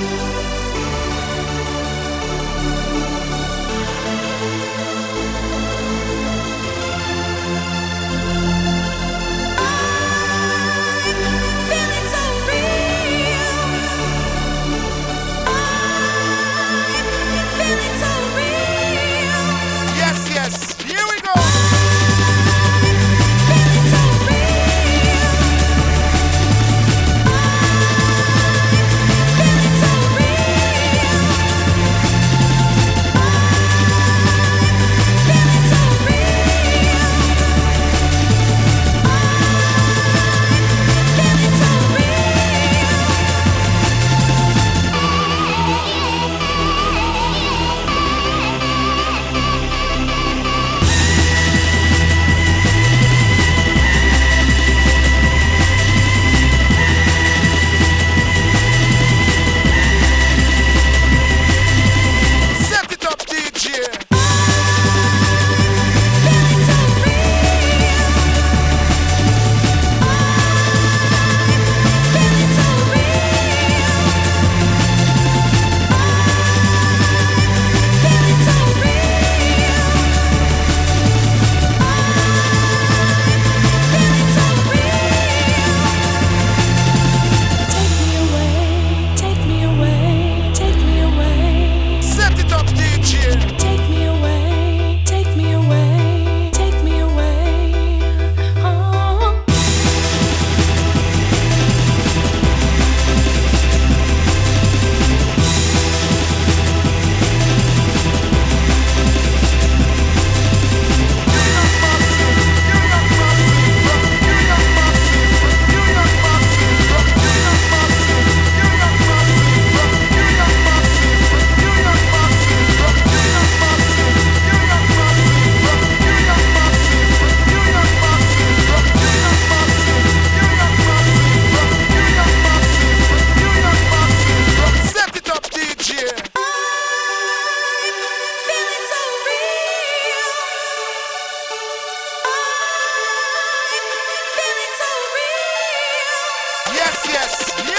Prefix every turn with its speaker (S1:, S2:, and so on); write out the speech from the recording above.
S1: Thank you.
S2: yes.